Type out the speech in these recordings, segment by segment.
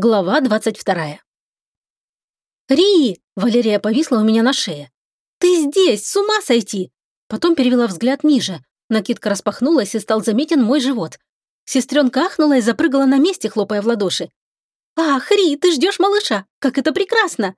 Глава двадцать вторая. «Ри!» – Валерия повисла у меня на шее. «Ты здесь! С ума сойти!» Потом перевела взгляд ниже. Накидка распахнулась, и стал заметен мой живот. Сестренка ахнула и запрыгала на месте, хлопая в ладоши. «Ах, Ри, ты ждешь малыша! Как это прекрасно!»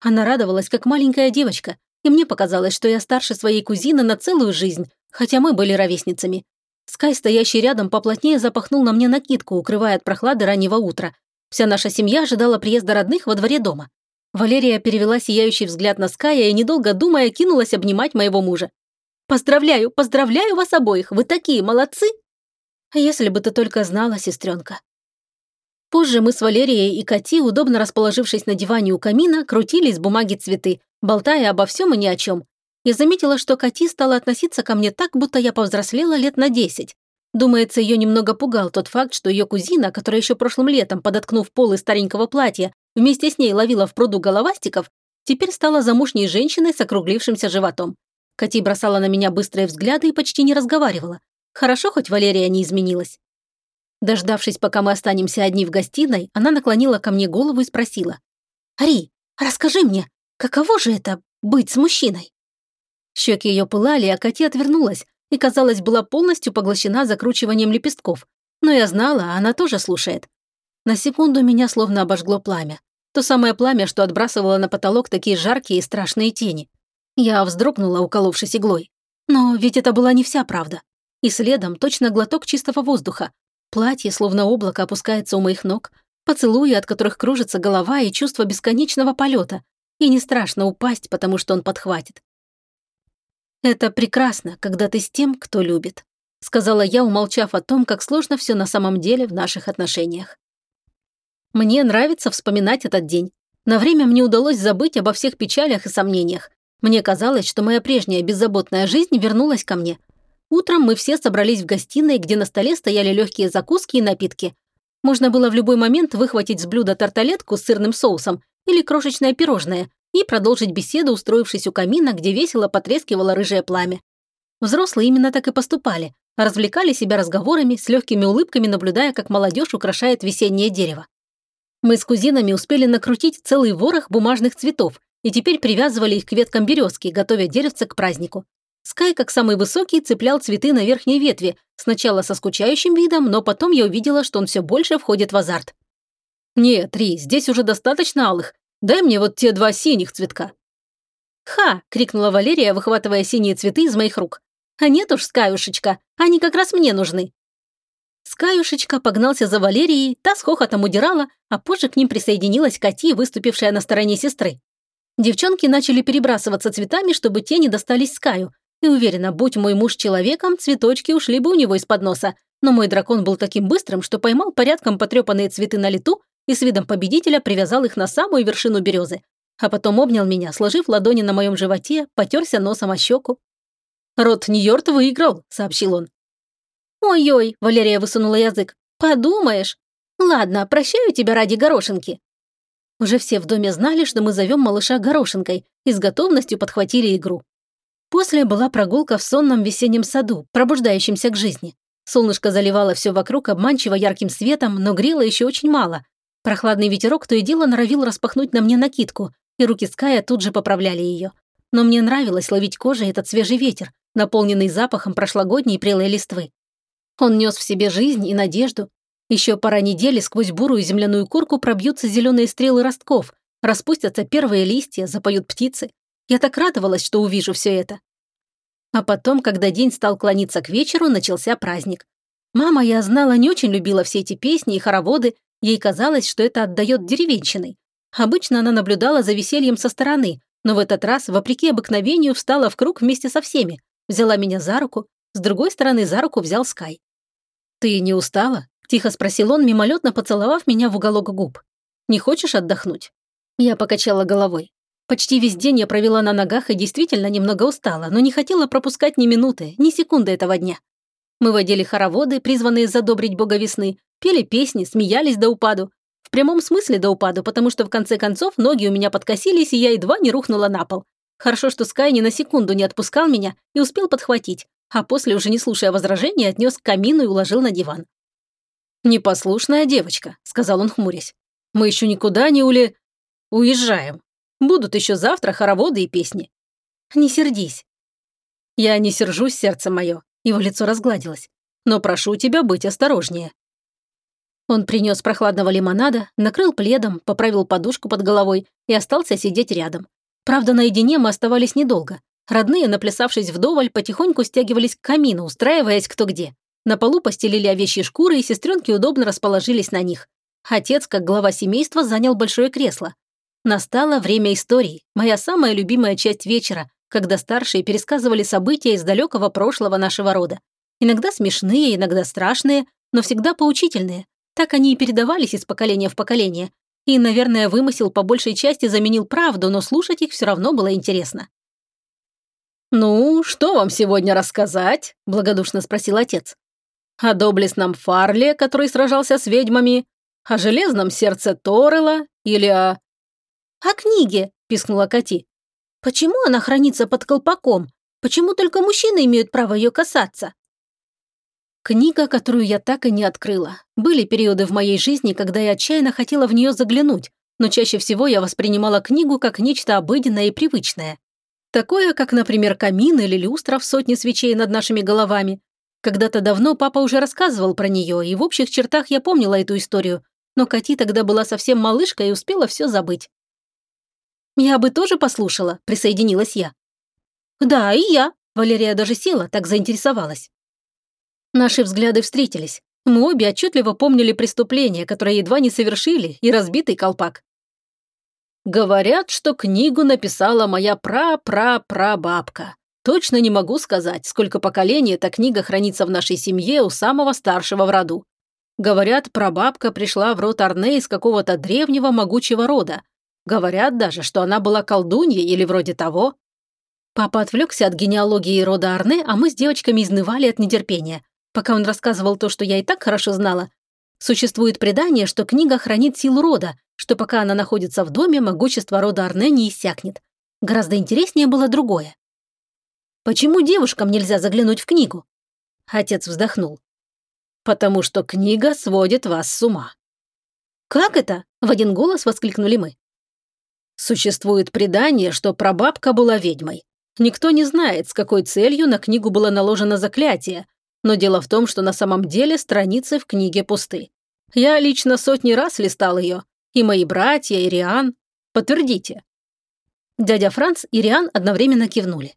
Она радовалась, как маленькая девочка, и мне показалось, что я старше своей кузины на целую жизнь, хотя мы были ровесницами. Скай, стоящий рядом, поплотнее запахнул на мне накидку, укрывая от прохлады раннего утра. Вся наша семья ожидала приезда родных во дворе дома. Валерия перевела сияющий взгляд на Ская и, недолго думая, кинулась обнимать моего мужа. «Поздравляю, поздравляю вас обоих! Вы такие молодцы!» «А если бы ты только знала, сестренка!» Позже мы с Валерией и Кати, удобно расположившись на диване у камина, крутили из бумаги цветы, болтая обо всем и ни о чем. Я заметила, что Кати стала относиться ко мне так, будто я повзрослела лет на десять. Думается, ее немного пугал тот факт, что ее кузина, которая еще прошлым летом, подоткнув полы старенького платья, вместе с ней ловила в пруду головастиков, теперь стала замужней женщиной с округлившимся животом. Кати бросала на меня быстрые взгляды и почти не разговаривала. Хорошо, хоть Валерия не изменилась. Дождавшись, пока мы останемся одни в гостиной, она наклонила ко мне голову и спросила. «Ари, расскажи мне, каково же это — быть с мужчиной?» Щеки ее пылали, а Кати отвернулась, и, казалось, была полностью поглощена закручиванием лепестков. Но я знала, она тоже слушает. На секунду меня словно обожгло пламя. То самое пламя, что отбрасывало на потолок такие жаркие и страшные тени. Я вздрогнула, уколовшись иглой. Но ведь это была не вся правда. И следом точно глоток чистого воздуха. Платье, словно облако, опускается у моих ног. Поцелуи, от которых кружится голова и чувство бесконечного полета. И не страшно упасть, потому что он подхватит. «Это прекрасно, когда ты с тем, кто любит», сказала я, умолчав о том, как сложно все на самом деле в наших отношениях. Мне нравится вспоминать этот день. На время мне удалось забыть обо всех печалях и сомнениях. Мне казалось, что моя прежняя беззаботная жизнь вернулась ко мне. Утром мы все собрались в гостиной, где на столе стояли легкие закуски и напитки. Можно было в любой момент выхватить с блюда тарталетку с сырным соусом или крошечное пирожное, и продолжить беседу, устроившись у камина, где весело потрескивало рыжее пламя. Взрослые именно так и поступали, развлекали себя разговорами, с легкими улыбками наблюдая, как молодежь украшает весеннее дерево. Мы с кузинами успели накрутить целый ворох бумажных цветов и теперь привязывали их к веткам березки, готовя деревце к празднику. Скай, как самый высокий, цеплял цветы на верхней ветви, сначала со скучающим видом, но потом я увидела, что он все больше входит в азарт. «Нет, Ри, здесь уже достаточно алых. Дай мне вот те два синих цветка». «Ха!» – крикнула Валерия, выхватывая синие цветы из моих рук. «А нет уж, Скаюшечка, они как раз мне нужны». Скаюшечка погнался за Валерией, та с хохотом удирала, а позже к ним присоединилась Кати, выступившая на стороне сестры. Девчонки начали перебрасываться цветами, чтобы те не достались Скаю. И уверена, будь мой муж человеком, цветочки ушли бы у него из-под носа. Но мой дракон был таким быстрым, что поймал порядком потрепанные цветы на лету и с видом победителя привязал их на самую вершину березы. А потом обнял меня, сложив ладони на моем животе, потерся носом о щеку. «Рот Нью-Йорк выиграл», — сообщил он. «Ой-ой», — Валерия высунула язык, — «подумаешь. Ладно, прощаю тебя ради горошинки». Уже все в доме знали, что мы зовем малыша горошинкой и с готовностью подхватили игру. После была прогулка в сонном весеннем саду, пробуждающемся к жизни. Солнышко заливало все вокруг обманчиво ярким светом, но грело еще очень мало, Прохладный ветерок то и дело норовил распахнуть на мне накидку, и руки Ская тут же поправляли ее. Но мне нравилось ловить кожей этот свежий ветер, наполненный запахом прошлогодней прелой листвы. Он нес в себе жизнь и надежду. Еще пара недель сквозь бурую земляную курку пробьются зеленые стрелы ростков, распустятся первые листья, запоют птицы. Я так радовалась, что увижу все это. А потом, когда день стал клониться к вечеру, начался праздник. Мама, я знала, не очень любила все эти песни и хороводы, Ей казалось, что это отдает деревенщиной. Обычно она наблюдала за весельем со стороны, но в этот раз, вопреки обыкновению, встала в круг вместе со всеми, взяла меня за руку, с другой стороны за руку взял Скай. «Ты не устала?» – тихо спросил он, мимолетно поцеловав меня в уголок губ. «Не хочешь отдохнуть?» Я покачала головой. Почти весь день я провела на ногах и действительно немного устала, но не хотела пропускать ни минуты, ни секунды этого дня. Мы водили хороводы, призванные задобрить бога весны, Пели песни, смеялись до упаду. В прямом смысле до упаду, потому что в конце концов ноги у меня подкосились, и я едва не рухнула на пол. Хорошо, что Скай ни на секунду не отпускал меня и успел подхватить, а после, уже не слушая возражений, отнес к камину и уложил на диван. «Непослушная девочка», — сказал он, хмурясь. Мы еще никуда не ули... Уезжаем. Будут еще завтра хороводы и песни. Не сердись. Я не сержусь, сердце мое. Его лицо разгладилось. Но прошу тебя быть осторожнее. Он принес прохладного лимонада, накрыл пледом, поправил подушку под головой и остался сидеть рядом. Правда, наедине мы оставались недолго. Родные, наплясавшись вдоволь, потихоньку стягивались к камину, устраиваясь кто где. На полу постелили овечьи шкуры, и сестренки удобно расположились на них. Отец, как глава семейства, занял большое кресло. Настало время истории, моя самая любимая часть вечера, когда старшие пересказывали события из далекого прошлого нашего рода. Иногда смешные, иногда страшные, но всегда поучительные. Так они и передавались из поколения в поколение. И, наверное, вымысел по большей части заменил правду, но слушать их все равно было интересно. «Ну, что вам сегодня рассказать?» – благодушно спросил отец. «О доблестном Фарле, который сражался с ведьмами? О железном сердце Торрелла? Или о...» «О книге!» – пискнула Кати. «Почему она хранится под колпаком? Почему только мужчины имеют право ее касаться?» Книга, которую я так и не открыла. Были периоды в моей жизни, когда я отчаянно хотела в нее заглянуть, но чаще всего я воспринимала книгу как нечто обыденное и привычное. Такое, как, например, камин или люстра в сотне свечей над нашими головами. Когда-то давно папа уже рассказывал про нее, и в общих чертах я помнила эту историю, но Кати тогда была совсем малышкой и успела все забыть. «Я бы тоже послушала», — присоединилась я. «Да, и я», — Валерия даже села, так заинтересовалась. Наши взгляды встретились. Мы обе отчетливо помнили преступление, которое едва не совершили, и разбитый колпак. Говорят, что книгу написала моя пра-пра-прабабка. Точно не могу сказать, сколько поколений эта книга хранится в нашей семье у самого старшего в роду. Говорят, прабабка пришла в род Арне из какого-то древнего могучего рода, Говорят даже, что она была колдуньей или вроде того. Папа отвлекся от генеалогии рода Арне, а мы с девочками изнывали от нетерпения. Пока он рассказывал то, что я и так хорошо знала. Существует предание, что книга хранит силу рода, что пока она находится в доме, могущество рода Арне не иссякнет. Гораздо интереснее было другое. Почему девушкам нельзя заглянуть в книгу? Отец вздохнул. Потому что книга сводит вас с ума. Как это? В один голос воскликнули мы. Существует предание, что прабабка была ведьмой. Никто не знает, с какой целью на книгу было наложено заклятие, но дело в том, что на самом деле страницы в книге пусты. Я лично сотни раз листал ее, и мои братья, и Риан. Подтвердите. Дядя Франц и Риан одновременно кивнули.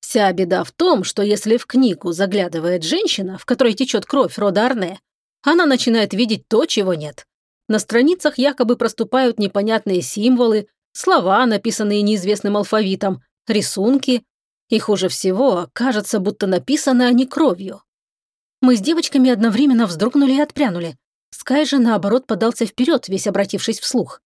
Вся беда в том, что если в книгу заглядывает женщина, в которой течет кровь рода Арне, она начинает видеть то, чего нет. На страницах якобы проступают непонятные символы, слова, написанные неизвестным алфавитом, рисунки. И хуже всего, кажется, будто написаны они кровью. Мы с девочками одновременно вздрогнули и отпрянули. Скай же, наоборот, подался вперед, весь обратившись вслух.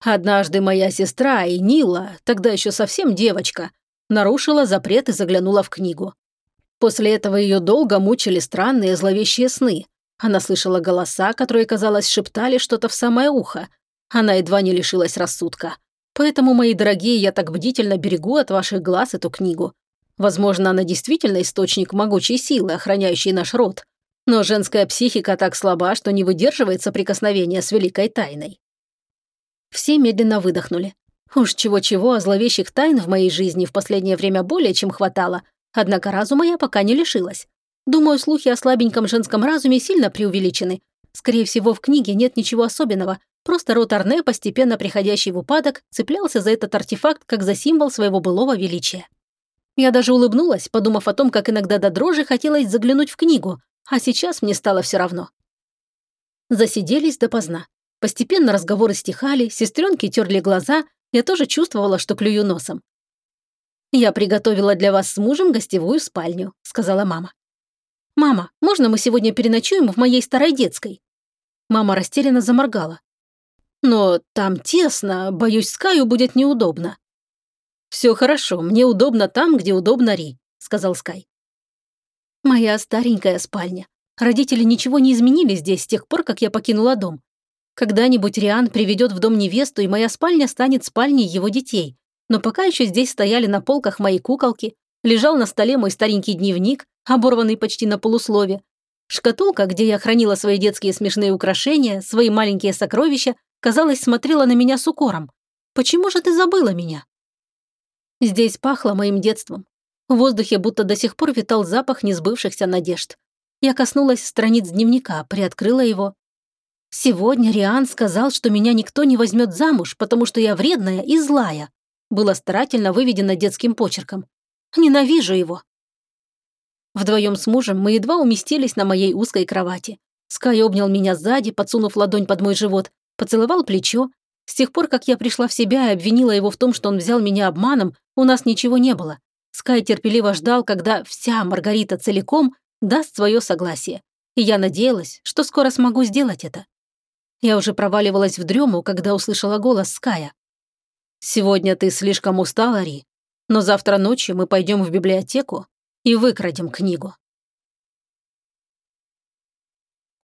Однажды моя сестра и Нила, тогда еще совсем девочка, нарушила запрет и заглянула в книгу. После этого ее долго мучили странные зловещие сны, она слышала голоса, которые, казалось, шептали что-то в самое ухо. Она едва не лишилась рассудка. Поэтому, мои дорогие, я так бдительно берегу от ваших глаз эту книгу. Возможно, она действительно источник могучей силы, охраняющей наш род. Но женская психика так слаба, что не выдерживает соприкосновения с великой тайной. Все медленно выдохнули. Уж чего-чего, а зловещих тайн в моей жизни в последнее время более чем хватало, однако разума я пока не лишилась. Думаю, слухи о слабеньком женском разуме сильно преувеличены. Скорее всего, в книге нет ничего особенного, просто рот Арне, постепенно приходящий в упадок, цеплялся за этот артефакт как за символ своего былого величия. Я даже улыбнулась, подумав о том, как иногда до дрожи хотелось заглянуть в книгу, а сейчас мне стало все равно. Засиделись допоздна. Постепенно разговоры стихали, сестренки терли глаза, я тоже чувствовала, что клюю носом. «Я приготовила для вас с мужем гостевую спальню», — сказала мама. «Мама, можно мы сегодня переночуем в моей старой детской?» Мама растерянно заморгала. «Но там тесно, боюсь, Скаю будет неудобно». «Все хорошо, мне удобно там, где удобно Ри», — сказал Скай. «Моя старенькая спальня. Родители ничего не изменили здесь с тех пор, как я покинула дом. Когда-нибудь Риан приведет в дом невесту, и моя спальня станет спальней его детей. Но пока еще здесь стояли на полках мои куколки, лежал на столе мой старенький дневник, оборванный почти на полуслове. Шкатулка, где я хранила свои детские смешные украшения, свои маленькие сокровища, казалось, смотрела на меня с укором. «Почему же ты забыла меня?» Здесь пахло моим детством. В воздухе будто до сих пор витал запах несбывшихся надежд. Я коснулась страниц дневника, приоткрыла его. Сегодня Риан сказал, что меня никто не возьмет замуж, потому что я вредная и злая. Было старательно выведено детским почерком. Ненавижу его. Вдвоем с мужем мы едва уместились на моей узкой кровати. Скай обнял меня сзади, подсунув ладонь под мой живот, поцеловал плечо. С тех пор, как я пришла в себя и обвинила его в том, что он взял меня обманом, у нас ничего не было. Скай терпеливо ждал, когда вся Маргарита целиком даст свое согласие. И я надеялась, что скоро смогу сделать это. Я уже проваливалась в дрему, когда услышала голос Ская. «Сегодня ты слишком устала, Ри, но завтра ночью мы пойдем в библиотеку и выкрадем книгу».